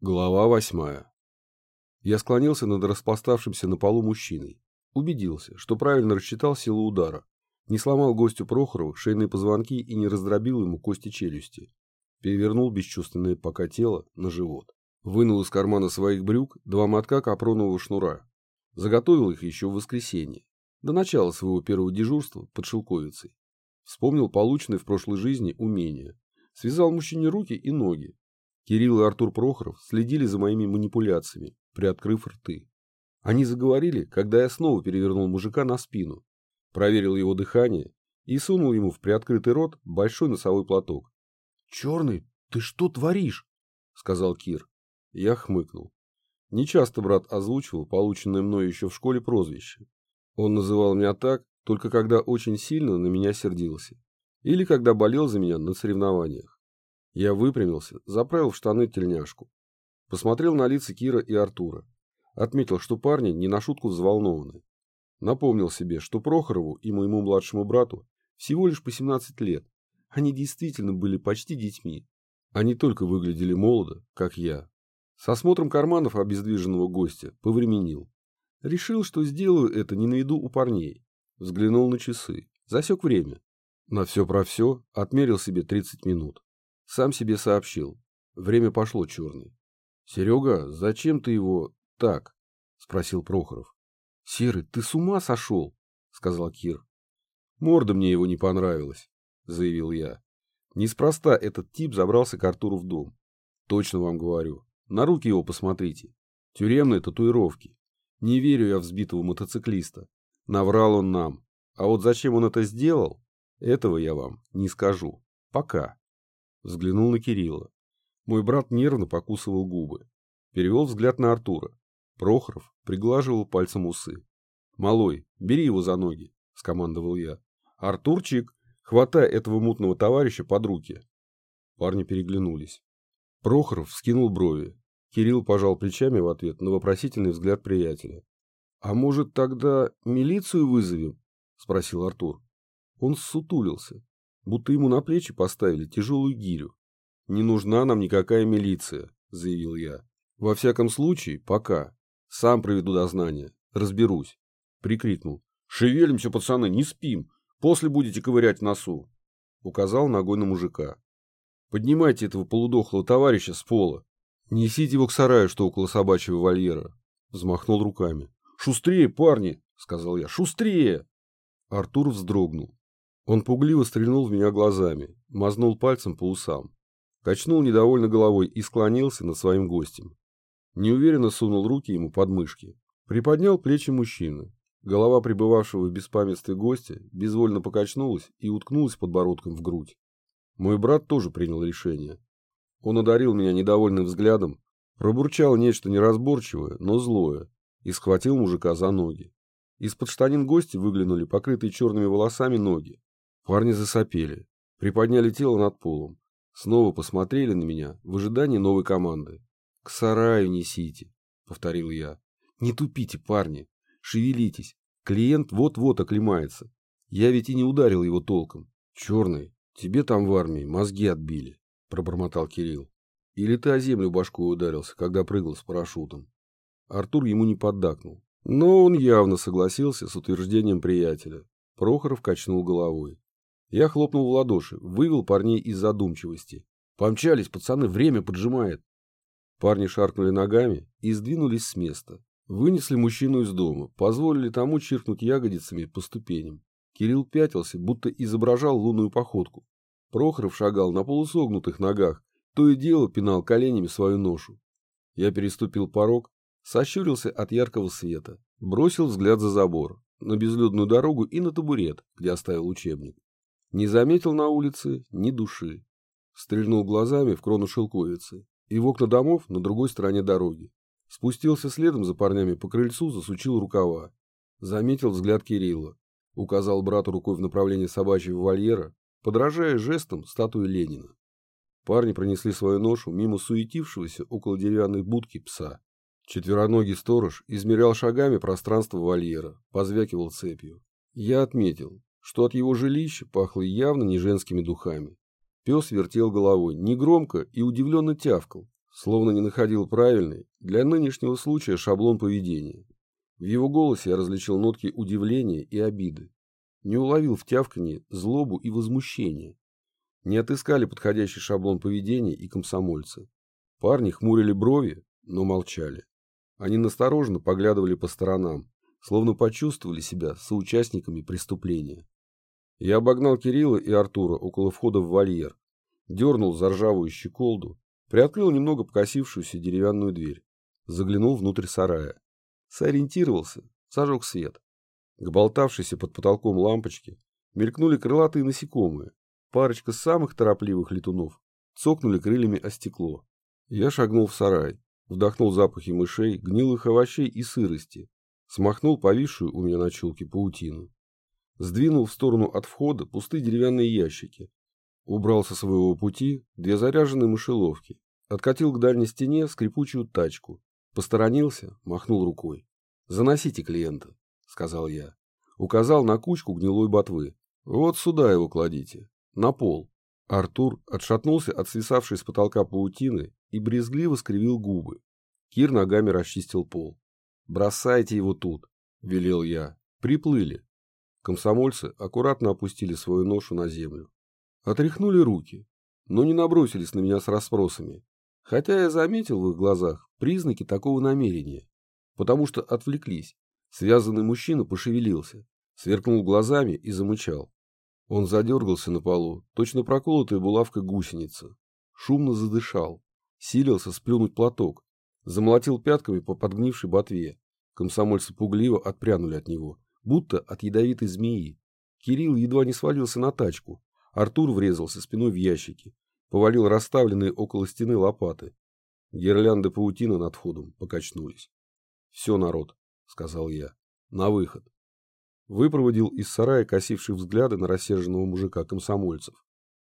Глава восьмая. Я склонился над распластавшимся на полу мужчиной. Убедился, что правильно рассчитал силу удара. Не сломал гостю Прохорову шейные позвонки и не раздробил ему кости челюсти. Перевернул бесчувственное пока тело на живот. Вынул из кармана своих брюк два мотка капронового шнура. Заготовил их еще в воскресенье. До начала своего первого дежурства под Шелковицей. Вспомнил полученное в прошлой жизни умение. Связал мужчине руки и ноги, Кирилл и Артур Прохоров следили за моими манипуляциями, приоткрыв рты. Они заговорили, когда я снова перевернул мужика на спину, проверил его дыхание и сунул ему в приоткрытый рот большой носовой платок. «Черный, ты что творишь?» — сказал Кир. Я хмыкнул. Нечасто брат озвучивал полученное мной еще в школе прозвище. Он называл меня так, только когда очень сильно на меня сердился. Или когда болел за меня на соревнованиях. Я выпрямился, заправил в штаны тельняшку. Посмотрел на лица Кира и Артура. Отметил, что парни не на шутку взволнованы. Напомнил себе, что Прохорову и моему младшему брату всего лишь по 17 лет. Они действительно были почти детьми. Они только выглядели молодо, как я. С осмотром карманов обездвиженного гостя повременил. Решил, что сделаю это не на виду у парней. Взглянул на часы. Засек время. На все про все отмерил себе 30 минут. Сам себе сообщил. Время пошло, черный. — Серега, зачем ты его так? — спросил Прохоров. — Серый, ты с ума сошел? — сказал Кир. — Морда мне его не понравилась, — заявил я. Неспроста этот тип забрался к Артуру в дом. Точно вам говорю. На руки его посмотрите. Тюремные татуировки. Не верю я в сбитого мотоциклиста. Наврал он нам. А вот зачем он это сделал, этого я вам не скажу. Пока. Взглянул на Кирилла. Мой брат нервно покусывал губы. Перевел взгляд на Артура. Прохоров приглаживал пальцем усы. «Малой, бери его за ноги», — скомандовал я. «Артурчик, хватай этого мутного товарища под руки». Парни переглянулись. Прохоров вскинул брови. Кирилл пожал плечами в ответ на вопросительный взгляд приятеля. «А может, тогда милицию вызовем?» — спросил Артур. Он ссутулился будто ему на плечи поставили тяжелую гирю. «Не нужна нам никакая милиция», — заявил я. «Во всяком случае, пока. Сам проведу дознание. Разберусь». Прикрикнул. «Шевелимся, пацаны, не спим. После будете ковырять носу». Указал ногой на мужика. «Поднимайте этого полудохлого товарища с пола. Несите его к сараю, что около собачьего вольера». Взмахнул руками. «Шустрее, парни!» — сказал я. «Шустрее!» Артур вздрогнул. Он пугливо стрельнул в меня глазами, мазнул пальцем по усам, качнул недовольно головой и склонился над своим гостем. Неуверенно сунул руки ему под мышки. Приподнял плечи мужчины. Голова пребывавшего в беспамятстве гостя безвольно покачнулась и уткнулась подбородком в грудь. Мой брат тоже принял решение. Он одарил меня недовольным взглядом, пробурчал нечто неразборчивое, но злое, и схватил мужика за ноги. Из-под штанин гостя выглянули покрытые черными волосами ноги. Парни засопели, приподняли тело над полом, снова посмотрели на меня в ожидании новой команды. «К сараю несите», — повторил я. «Не тупите, парни, шевелитесь, клиент вот-вот оклемается. Я ведь и не ударил его толком. Черный, тебе там в армии мозги отбили», — пробормотал Кирилл. «Или ты о землю башкой ударился, когда прыгал с парашютом?» Артур ему не поддакнул, но он явно согласился с утверждением приятеля. Прохоров качнул головой. Я хлопнул в ладоши, вывел парней из задумчивости. Помчались, пацаны, время поджимает. Парни шаркнули ногами и сдвинулись с места. Вынесли мужчину из дома, позволили тому чиркнуть ягодицами по ступеням. Кирилл пятился, будто изображал лунную походку. Прохоров шагал на полусогнутых ногах, то и дело пинал коленями свою ношу. Я переступил порог, сощурился от яркого света, бросил взгляд за забор, на безлюдную дорогу и на табурет, где оставил учебник. Не заметил на улице ни души. Стрельнул глазами в крону шелковицы и в окна домов на другой стороне дороги. Спустился следом за парнями по крыльцу, засучил рукава. Заметил взгляд Кирилла. Указал брату рукой в направлении собачьего вольера, подражая жестом статуи Ленина. Парни пронесли свою ношу мимо суетившегося около деревянной будки пса. Четвероногий сторож измерял шагами пространство вольера, позвякивал цепью. Я отметил, что от его жилища пахло явно не женскими духами. Пес вертел головой, негромко и удивленно тявкал, словно не находил правильный для нынешнего случая шаблон поведения. В его голосе я различил нотки удивления и обиды. Не уловил в тявканье злобу и возмущение. Не отыскали подходящий шаблон поведения и комсомольцы. Парни хмурили брови, но молчали. Они настороженно поглядывали по сторонам, словно почувствовали себя соучастниками преступления. Я обогнал Кирилла и Артура около входа в вольер, дернул за ржавую щеколду, приоткрыл немного покосившуюся деревянную дверь, заглянул внутрь сарая. Сориентировался, зажег свет. К болтавшейся под потолком лампочке мелькнули крылатые насекомые. Парочка самых торопливых летунов цокнули крыльями о стекло. Я шагнул в сарай, вдохнул запахи мышей, гнилых овощей и сырости, смахнул повисшую у меня на чулке паутину. Сдвинул в сторону от входа пустые деревянные ящики. Убрал со своего пути две заряженные мышеловки. Откатил к дальней стене скрипучую тачку. Посторонился, махнул рукой. «Заносите клиента», — сказал я. Указал на кучку гнилой ботвы. «Вот сюда его кладите. На пол». Артур отшатнулся от свисавшей с потолка паутины и брезгливо скривил губы. Кир ногами расчистил пол. «Бросайте его тут», — велел я. «Приплыли». Комсомольцы аккуратно опустили свою ношу на землю. Отряхнули руки, но не набросились на меня с расспросами, хотя я заметил в их глазах признаки такого намерения, потому что отвлеклись. Связанный мужчина пошевелился, сверкнул глазами и замычал. Он задергался на полу, точно проколотая булавкой гусеница. Шумно задышал, силился сплюнуть платок, замолотил пятками по подгнившей ботве. Комсомольцы пугливо отпрянули от него, будто от ядовитой змеи. Кирилл едва не свалился на тачку. Артур врезался спиной в ящики, повалил расставленные около стены лопаты. Гирлянды паутины над входом покачнулись. «Все, народ», — сказал я, — «на выход». Выпроводил из сарая косивших взгляды на рассерженного мужика комсомольцев.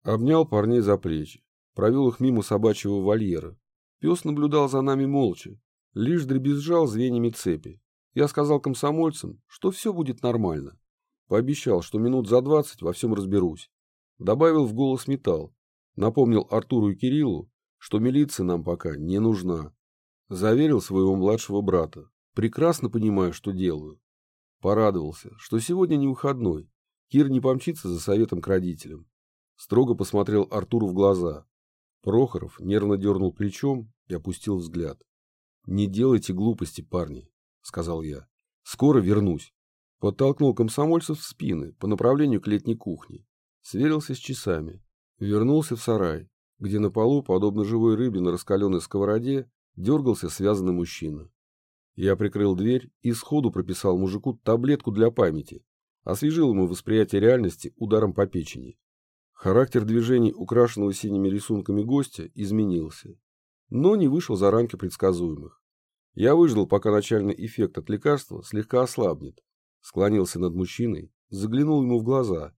Обнял парней за плечи, провел их мимо собачьего вольера. Пес наблюдал за нами молча, лишь дребезжал звеньями цепи. Я сказал комсомольцам, что все будет нормально. Пообещал, что минут за двадцать во всем разберусь. Добавил в голос металл. Напомнил Артуру и Кириллу, что милиция нам пока не нужна. Заверил своего младшего брата. Прекрасно понимаю, что делаю. Порадовался, что сегодня не выходной. Кир не помчится за советом к родителям. Строго посмотрел Артуру в глаза. Прохоров нервно дернул плечом и опустил взгляд. «Не делайте глупости, парни», — сказал я. «Скоро вернусь». Подтолкнул комсомольцев в спины по направлению к летней кухне. Сверился с часами. Вернулся в сарай, где на полу, подобно живой рыбе на раскаленной сковороде, дергался связанный мужчина. Я прикрыл дверь и сходу прописал мужику таблетку для памяти, освежил ему восприятие реальности ударом по печени. Характер движений украшенного синими рисунками гостя изменился, но не вышел за рамки предсказуемых. Я выждал, пока начальный эффект от лекарства слегка ослабнет, склонился над мужчиной, заглянул ему в глаза.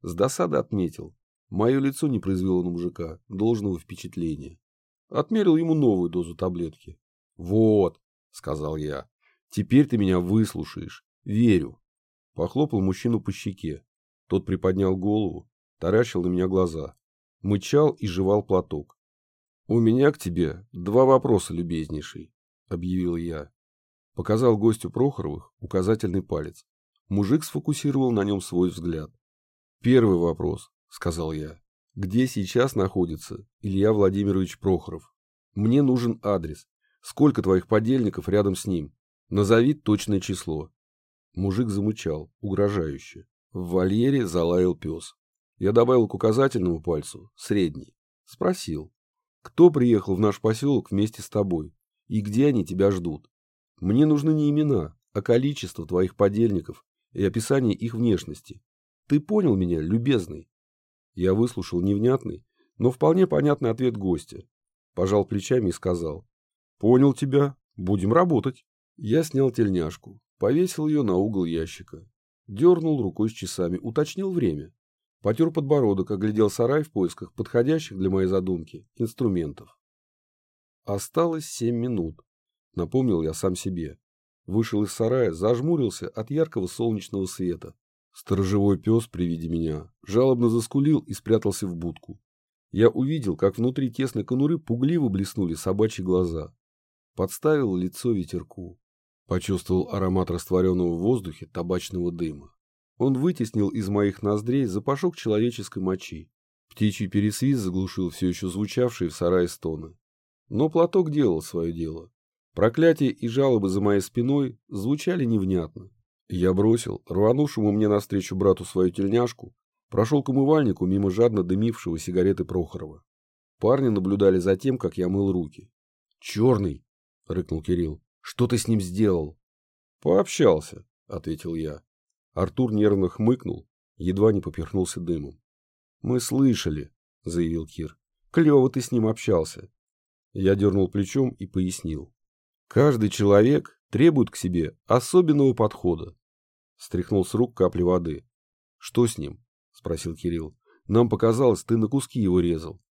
С досады отметил, мое лицо не произвело на мужика должного впечатления. Отмерил ему новую дозу таблетки. «Вот», — сказал я, — «теперь ты меня выслушаешь. Верю». Похлопал мужчину по щеке. Тот приподнял голову, таращил на меня глаза, мычал и жевал платок. «У меня к тебе два вопроса, любезнейший», — объявил я. Показал гостю Прохоровых указательный палец. Мужик сфокусировал на нем свой взгляд. «Первый вопрос», — сказал я. «Где сейчас находится Илья Владимирович Прохоров? Мне нужен адрес. Сколько твоих подельников рядом с ним? Назови точное число». Мужик замычал, угрожающе. В вольере залаял пес. Я добавил к указательному пальцу средний. Спросил, кто приехал в наш поселок вместе с тобой и где они тебя ждут. Мне нужны не имена, а количество твоих подельников и описание их внешности. Ты понял меня, любезный? Я выслушал невнятный, но вполне понятный ответ гостя. Пожал плечами и сказал. Понял тебя, будем работать. Я снял тельняшку, повесил ее на угол ящика. Дернул рукой с часами, уточнил время. Потер подбородок, оглядел сарай в поисках подходящих для моей задумки инструментов. Осталось семь минут, напомнил я сам себе. Вышел из сарая, зажмурился от яркого солнечного света. Сторожевой пес при виде меня жалобно заскулил и спрятался в будку. Я увидел, как внутри тесной конуры пугливо блеснули собачьи глаза. Подставил лицо ветерку. Почувствовал аромат растворенного в воздухе табачного дыма. Он вытеснил из моих ноздрей запашок человеческой мочи. Птичий пересвист заглушил все еще звучавшие в сарае стоны. Но платок делал свое дело. Проклятия и жалобы за моей спиной звучали невнятно. Я бросил рванувшему мне навстречу брату свою тельняшку, прошел к умывальнику мимо жадно дымившего сигареты Прохорова. Парни наблюдали за тем, как я мыл руки. «Черный!» — рыкнул Кирилл. «Что ты с ним сделал?» «Пообщался», — ответил я. Артур нервно хмыкнул, едва не поперхнулся дымом. «Мы слышали», — заявил Кир. «Клево ты с ним общался». Я дернул плечом и пояснил. «Каждый человек требует к себе особенного подхода». Стряхнул с рук капли воды. «Что с ним?» — спросил Кирилл. «Нам показалось, ты на куски его резал».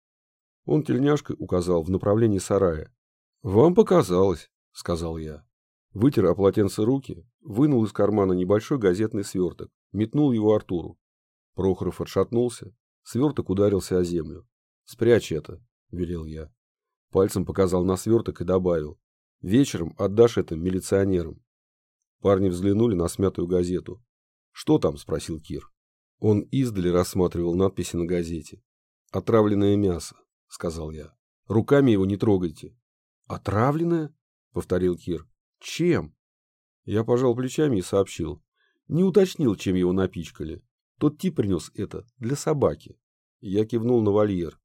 Он тельняшкой указал в направлении сарая. «Вам показалось», — сказал я. Вытер о полотенце руки, вынул из кармана небольшой газетный сверток, метнул его Артуру. Прохоров отшатнулся, сверток ударился о землю. «Спрячь это», — велел я. Пальцем показал на сверток и добавил. «Вечером отдашь это милиционерам». Парни взглянули на смятую газету. «Что там?» — спросил Кир. Он издали рассматривал надписи на газете. «Отравленное мясо», — сказал я. «Руками его не трогайте». «Отравленное?» — повторил Кир. Чем? Я пожал плечами и сообщил. Не уточнил, чем его напичкали. Тот тип принес это для собаки. Я кивнул на вольер.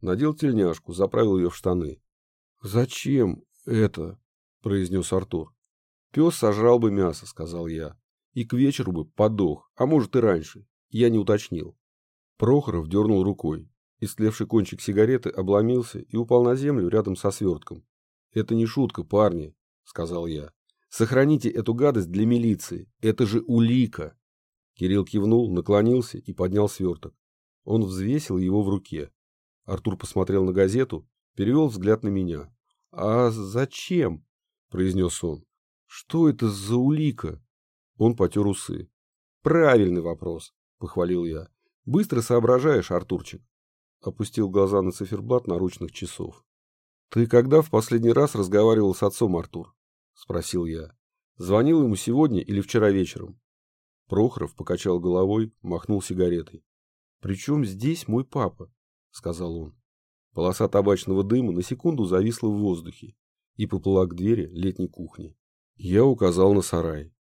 Надел тельняшку, заправил ее в штаны. «Зачем это?» – произнес Артур. «Пес сожрал бы мясо», – сказал я. «И к вечеру бы подох, а может и раньше. Я не уточнил». Прохоров дернул рукой. Истлевший кончик сигареты обломился и упал на землю рядом со свертком. «Это не шутка, парни сказал я. Сохраните эту гадость для милиции. Это же улика. Кирилл кивнул, наклонился и поднял сверток. Он взвесил его в руке. Артур посмотрел на газету, перевел взгляд на меня. «А зачем?» – произнес он. «Что это за улика?» Он потер усы. «Правильный вопрос», – похвалил я. «Быстро соображаешь, Артурчик». Опустил глаза на циферблат наручных часов. «Ты когда в последний раз разговаривал с отцом, Артур?» — спросил я. «Звонил ему сегодня или вчера вечером?» Прохоров покачал головой, махнул сигаретой. «При чем здесь мой папа?» — сказал он. Полоса табачного дыма на секунду зависла в воздухе и поплыла к двери летней кухни. Я указал на сарай.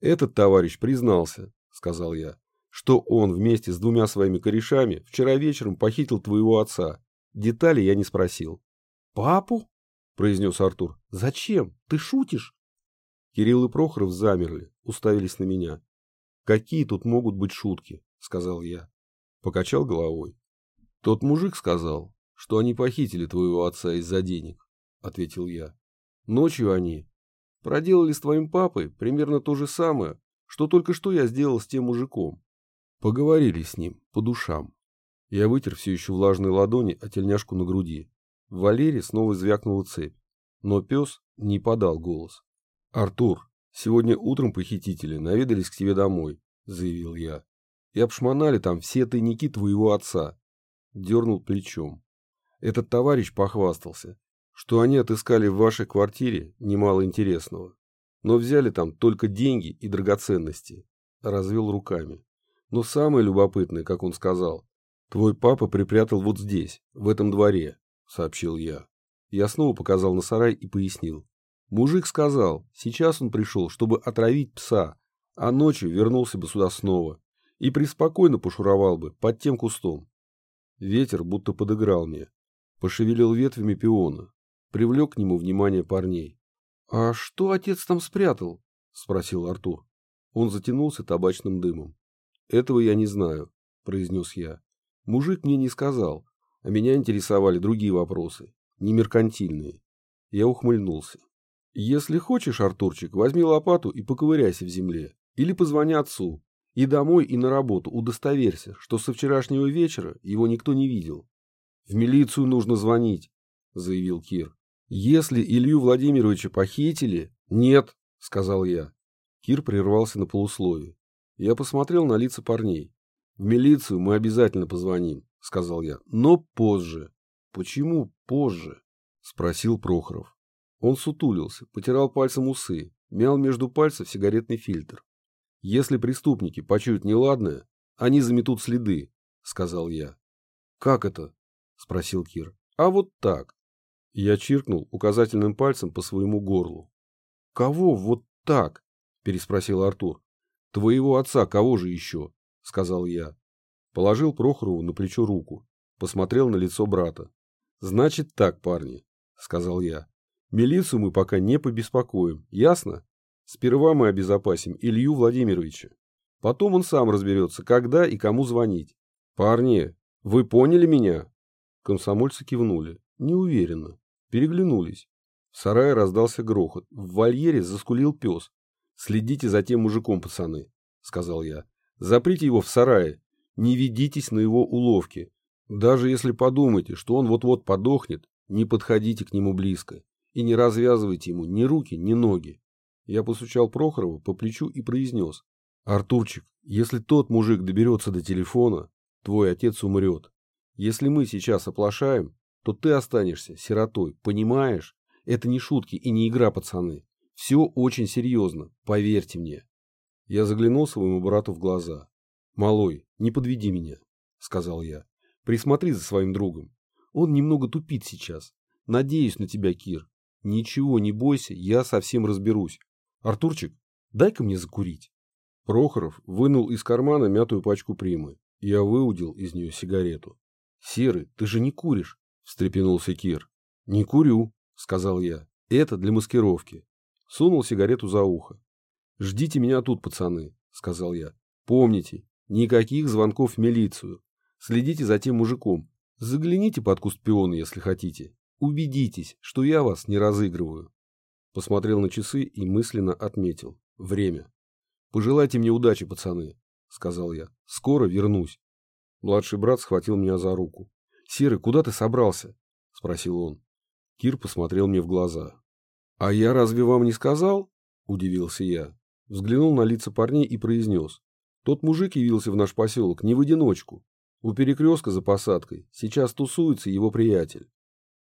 «Этот товарищ признался», — сказал я, «что он вместе с двумя своими корешами вчера вечером похитил твоего отца. Детали я не спросил». «Папу?» Произнес Артур. «Зачем? Ты шутишь?» Кирилл и Прохоров замерли, уставились на меня. «Какие тут могут быть шутки?» — сказал я. Покачал головой. «Тот мужик сказал, что они похитили твоего отца из-за денег», — ответил я. «Ночью они проделали с твоим папой примерно то же самое, что только что я сделал с тем мужиком. Поговорили с ним по душам. Я вытер все еще влажные ладони о тельняшку на груди. В Валере снова звякнула цепь, но пес не подал голос. «Артур, сегодня утром похитители наведались к тебе домой», — заявил я. «И обшмонали там все тайники твоего отца». Дернул плечом. Этот товарищ похвастался, что они отыскали в вашей квартире немало интересного, но взяли там только деньги и драгоценности. Развел руками. Но самое любопытное, как он сказал, твой папа припрятал вот здесь, в этом дворе, — сообщил я. Я снова показал на сарай и пояснил. Мужик сказал, сейчас он пришел, чтобы отравить пса, а ночью вернулся бы сюда снова и преспокойно пошуровал бы под тем кустом. Ветер будто подыграл мне, пошевелил ветвями пиона, привлек к нему внимание парней. — А что отец там спрятал? — спросил Артур. Он затянулся табачным дымом. — Этого я не знаю, — произнес я. Мужик мне не сказал, а меня интересовали другие вопросы, не меркантильные. Я ухмыльнулся. Если хочешь, Артурчик, возьми лопату и поковыряйся в земле. Или позвони отцу. И домой, и на работу удостоверься, что со вчерашнего вечера его никто не видел. В милицию нужно звонить, заявил Кир. Если Илью Владимировича похитили... Нет, сказал я. Кир прервался на полусловие. Я посмотрел на лица парней. В милицию мы обязательно позвоним, — сказал я. Но позже. Почему позже? Спросил Прохоров. Он сутулился, потирал пальцем усы, мял между пальцев сигаретный фильтр. Если преступники почуют неладное, они заметут следы, сказал я. Как это? Спросил Кир. А вот так. Я чиркнул указательным пальцем по своему горлу. Кого вот так? Переспросил Артур. Твоего отца кого же еще? Сказал я. Положил Прохорову на плечо руку. Посмотрел на лицо брата. Значит так, парни, сказал я. Милицию мы пока не побеспокоим, ясно? Сперва мы обезопасим Илью Владимировича. Потом он сам разберется, когда и кому звонить. Парни, вы поняли меня? Комсомольцы кивнули. Неуверенно. Переглянулись. В сарае раздался грохот. В вольере заскулил пес. «Следите за тем мужиком, пацаны», — сказал я. «Заприте его в сарае. Не ведитесь на его уловки. Даже если подумаете, что он вот-вот подохнет, не подходите к нему близко и не развязывайте ему ни руки, ни ноги. Я постучал Прохорова по плечу и произнес. «Артурчик, если тот мужик доберется до телефона, твой отец умрет. Если мы сейчас оплошаем, то ты останешься сиротой, понимаешь? Это не шутки и не игра, пацаны. Все очень серьезно, поверьте мне». Я заглянул своему брату в глаза. «Малой, не подведи меня», — сказал я. «Присмотри за своим другом. Он немного тупит сейчас. Надеюсь на тебя, Кир. Ничего не бойся, я совсем разберусь. Артурчик, дай-ка мне закурить. Прохоров вынул из кармана мятую пачку примы. Я выудил из нее сигарету. Серый, ты же не куришь, встрепенулся Кир. Не курю, сказал я. Это для маскировки. Сунул сигарету за ухо. Ждите меня тут, пацаны, сказал я. Помните, никаких звонков в милицию. Следите за тем мужиком. Загляните под куст пиона, если хотите. Убедитесь, что я вас не разыгрываю. Посмотрел на часы и мысленно отметил. Время. Пожелайте мне удачи, пацаны, сказал я. Скоро вернусь. Младший брат схватил меня за руку. Серый, куда ты собрался? спросил он. Кир посмотрел мне в глаза. А я разве вам не сказал? удивился я. Взглянул на лица парней и произнес. Тот мужик явился в наш поселок не в одиночку. У перекрестка за посадкой сейчас тусуется его приятель.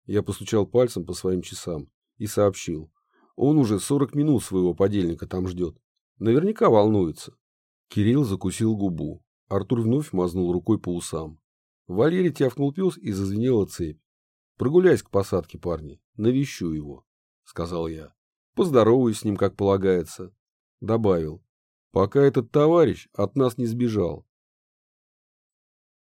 Я постучал пальцем по своим часам и сообщил. Он уже 40 минут своего подельника там ждет. Наверняка волнуется. Кирилл закусил губу. Артур вновь мазнул рукой по усам. В вольере тявкнул пес и зазвенела цепь. «Прогуляйся к посадке, парни. Навещу его», — сказал я. «Поздороваюсь с ним, как полагается». Добавил. «Пока этот товарищ от нас не сбежал.